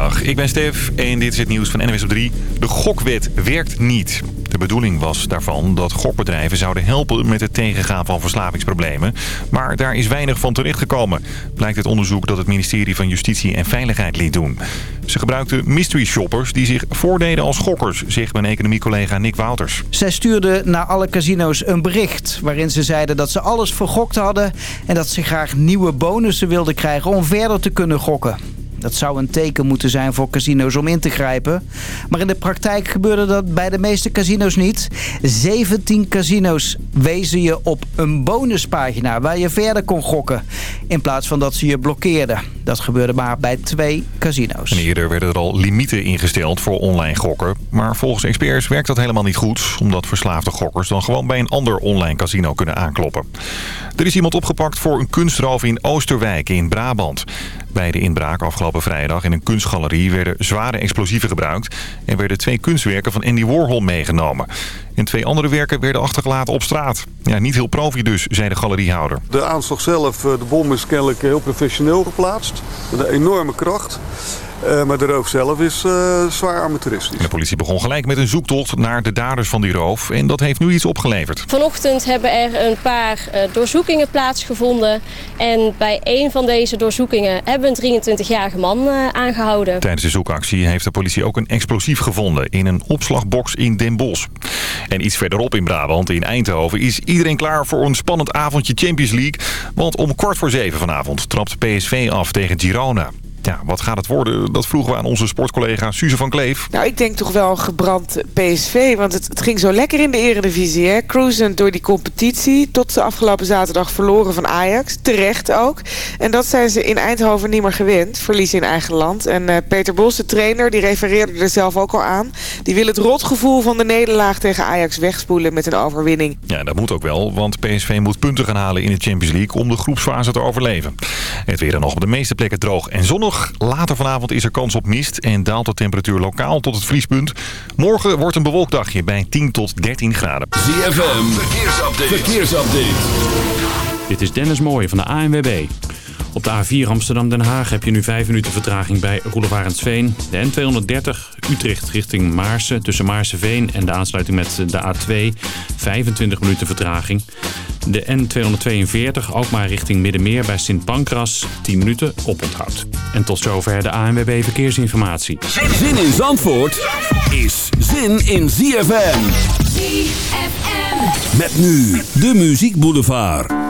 Goedemiddag, ik ben Stef en dit is het nieuws van NWS op 3. De gokwet werkt niet. De bedoeling was daarvan dat gokbedrijven zouden helpen met het tegengaan van verslavingsproblemen. Maar daar is weinig van terechtgekomen, blijkt het onderzoek dat het ministerie van Justitie en Veiligheid liet doen. Ze gebruikten mystery shoppers die zich voordeden als gokkers, zegt mijn economiecollega Nick Wouters. Zij stuurden naar alle casino's een bericht waarin ze zeiden dat ze alles vergokt hadden... en dat ze graag nieuwe bonussen wilden krijgen om verder te kunnen gokken. Dat zou een teken moeten zijn voor casino's om in te grijpen. Maar in de praktijk gebeurde dat bij de meeste casino's niet. 17 casino's wezen je op een bonuspagina waar je verder kon gokken. In plaats van dat ze je blokkeerden. Dat gebeurde maar bij twee casino's. En eerder werden er al limieten ingesteld voor online gokken. Maar volgens experts werkt dat helemaal niet goed. Omdat verslaafde gokkers dan gewoon bij een ander online casino kunnen aankloppen. Er is iemand opgepakt voor een kunstroof in Oosterwijk in Brabant. Bij de inbraak afgelopen vrijdag in een kunstgalerie werden zware explosieven gebruikt... en werden twee kunstwerken van Andy Warhol meegenomen. En twee andere werken werden achtergelaten op straat. Ja, niet heel profi dus, zei de galeriehouder. De aanslag zelf, eh, de bom is kennelijk heel professioneel geplaatst. Met een enorme kracht. Uh, maar de roof zelf is uh, zwaar amateuristisch. De politie begon gelijk met een zoektocht naar de daders van die roof. En dat heeft nu iets opgeleverd. Vanochtend hebben er een paar uh, doorzoekingen plaatsgevonden. En bij een van deze doorzoekingen hebben we een 23-jarige man aangehouden. Tijdens de zoekactie heeft de politie ook een explosief gevonden in een opslagbox in Den Bosch. En iets verderop in Brabant, in Eindhoven, is iedereen klaar voor een spannend avondje Champions League. Want om kwart voor zeven vanavond trapt PSV af tegen Girona. Ja, wat gaat het worden? Dat vroegen we aan onze sportcollega Suze van Kleef. Nou, ik denk toch wel gebrand PSV. Want het, het ging zo lekker in de eredivisie. Hè? Cruisend door die competitie. Tot de afgelopen zaterdag verloren van Ajax. Terecht ook. En dat zijn ze in Eindhoven niet meer gewend. Verliezen in eigen land. En uh, Peter Bos, de trainer, die refereerde er zelf ook al aan. Die wil het rotgevoel van de nederlaag tegen Ajax wegspoelen met een overwinning. Ja, dat moet ook wel. Want PSV moet punten gaan halen in de Champions League om de groepsfase te overleven. Het weer dan nog op de meeste plekken droog en zonnig. Later vanavond is er kans op mist en daalt de temperatuur lokaal tot het vriespunt. Morgen wordt een bewolkt dagje bij 10 tot 13 graden. ZFM, verkeersupdate. verkeersupdate. Dit is Dennis Mooij van de ANWB. Op de A4 Amsterdam-Den Haag heb je nu 5 minuten vertraging bij Roelevarensveen. De N230 Utrecht richting Maarsen tussen Maarseveen en de aansluiting met de A2 25 minuten vertraging. De N242 ook maar richting Middenmeer bij Sint Pancras 10 minuten oponthoud. En tot zover de ANWB Verkeersinformatie. Zin in Zandvoort is zin in ZFM. ZFM. Met nu de Muziek Boulevard.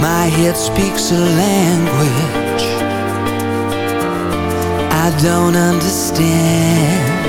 My head speaks a language I don't understand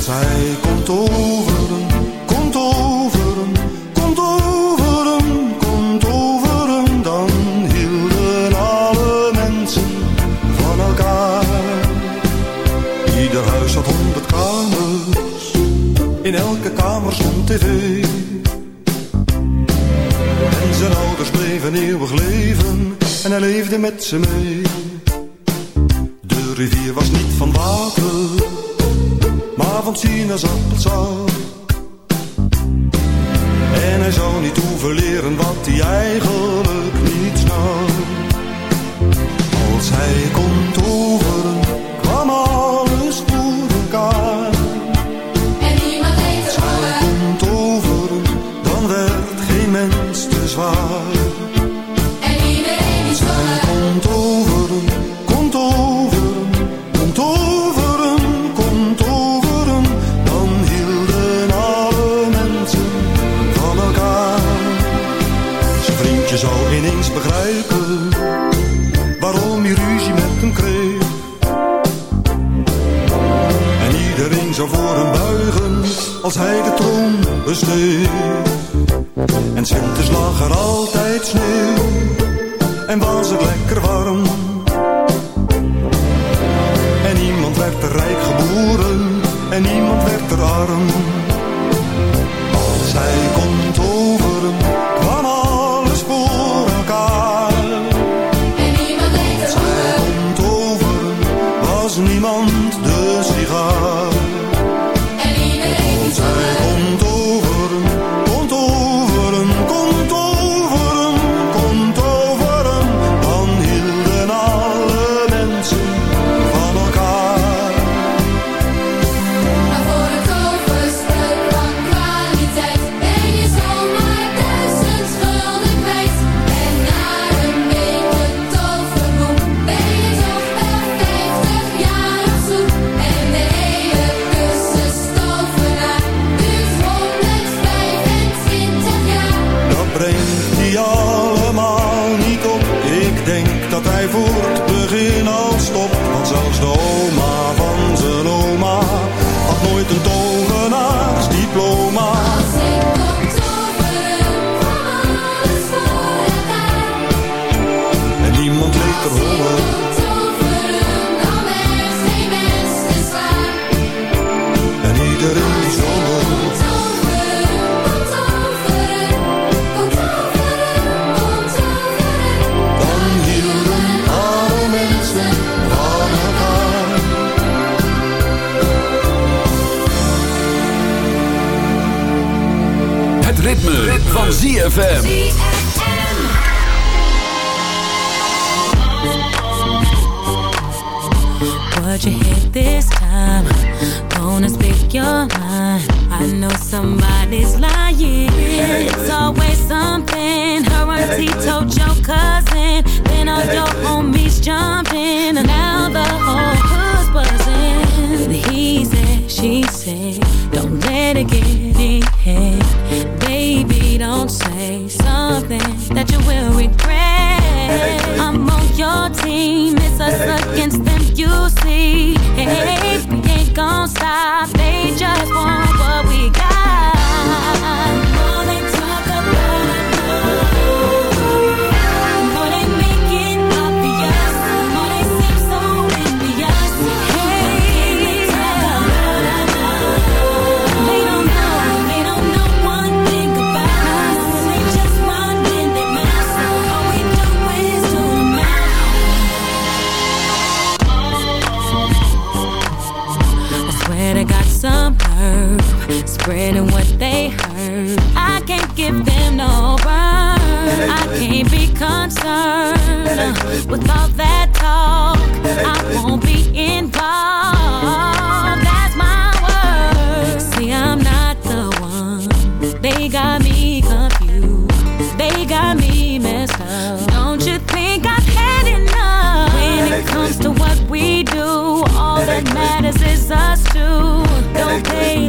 Zij hij komt overen, komt overen, komt overen, komt overen. Dan hielden alle mensen van elkaar. Ieder huis had honderd kamers, in elke kamer stond tv. En zijn ouders bleven eeuwig leven en hij leefde met ze mee. sinaasappelsap. stop, they just want. regretting what they heard. I can't give them no burn. I can't be concerned with all that talk. I won't be involved. That's my word. See, I'm not the one. They got me confused. They got me messed up. Don't you think I've had enough? When it comes to what we do, all that matters is us two. Don't pay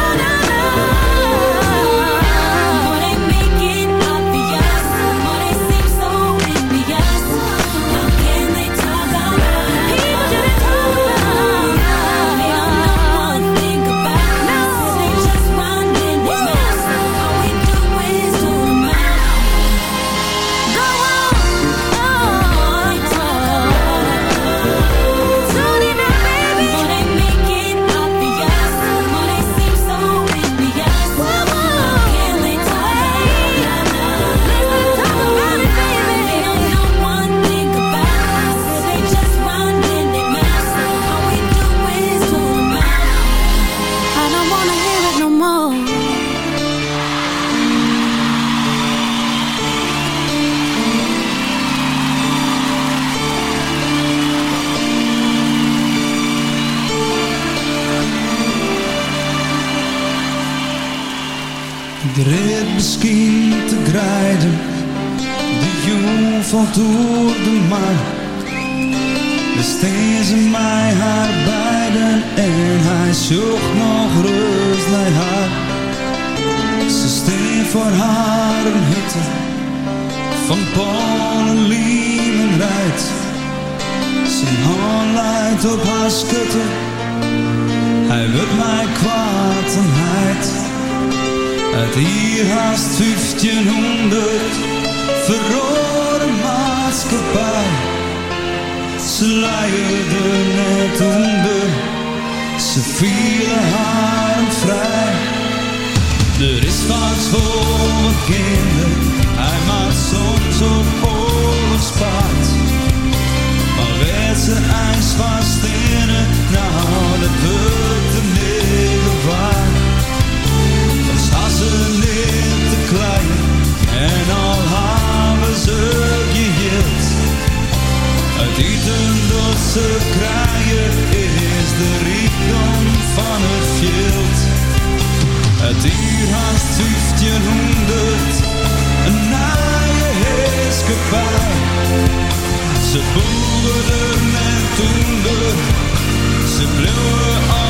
jong valt door de maan. De steen ze mij haar beiden en hij zocht nog rust naar haar. Ze steen voor haar een hutte van Polen, lieven rijdt. Zijn hand leidt op haar schutte, hij wil mij kwaad en heid. Het hier haast 1500 verrode Ze leiden net onder, ze vielen haar vrij. Er is wat voor mijn kinderen, hij maakt soms op oorlogspaard. Maar werd ze ijs vast in het, nou dat wordt de negen waard. Dan ze niet te klein ze krijgen is de rijkdom van het veld. Het uur haast 1500, een naaie heerskepaar. Ze boerden en toender, ze bleven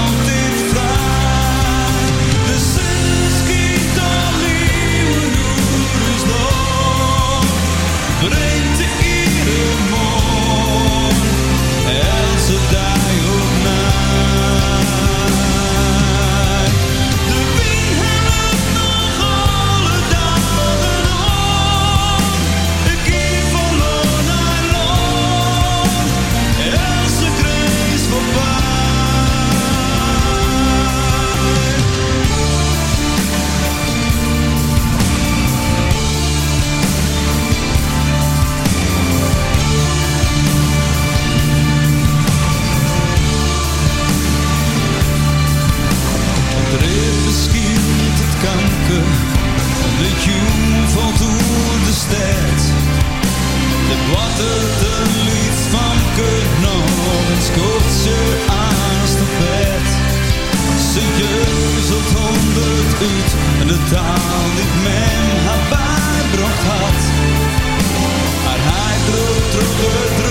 jeuzelt honderd uit en de taal die men haar bijbracht had. Maar hij droeg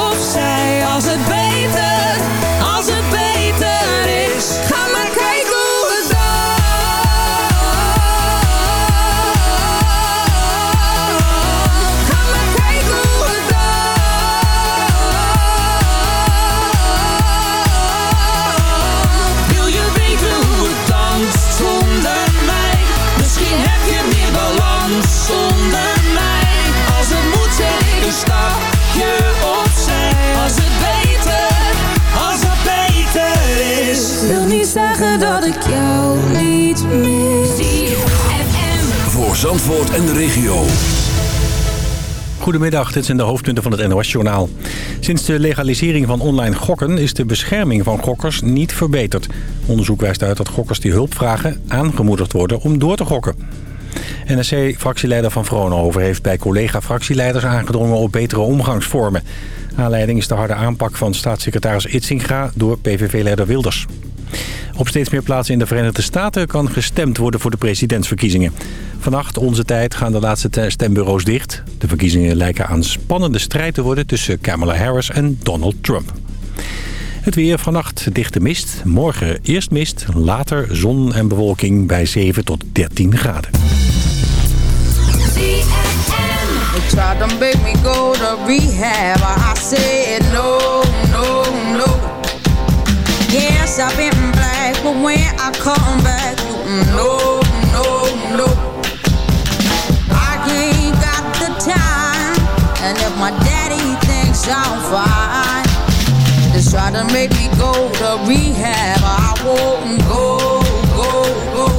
Goedemiddag, dit zijn de hoofdpunten van het NOS-journaal. Sinds de legalisering van online gokken is de bescherming van gokkers niet verbeterd. Onderzoek wijst uit dat gokkers die hulp vragen aangemoedigd worden om door te gokken. NSC-fractieleider Van Vroonhoven heeft bij collega-fractieleiders aangedrongen op betere omgangsvormen. Aanleiding is de harde aanpak van staatssecretaris Itzinga door PVV-leider Wilders. Op steeds meer plaatsen in de Verenigde Staten kan gestemd worden voor de presidentsverkiezingen. Vannacht, onze tijd, gaan de laatste te- stembureaus dicht. De verkiezingen lijken aan spannende strijd te worden tussen Kamala Harris en Donald Trump. Het weer vannacht dichte mist. Morgen eerst mist, later zon en bewolking bij 7 tot 13 graden. But when I come back, no, no, no. I ain't got the time, and if my daddy thinks I'm fine, they try to make me go to rehab. I won't go, go, go.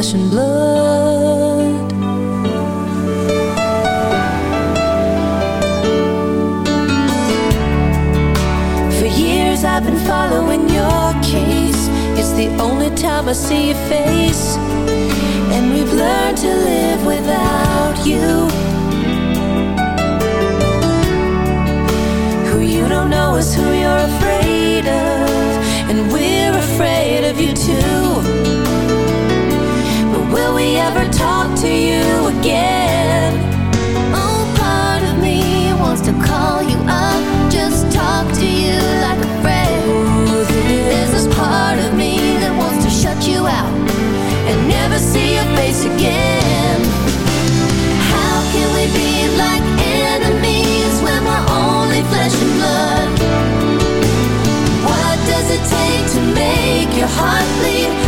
flesh and blood. For years I've been following your case. It's the only time I see your face heart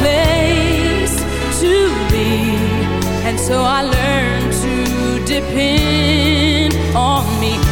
place to be. And so I learned to depend on me.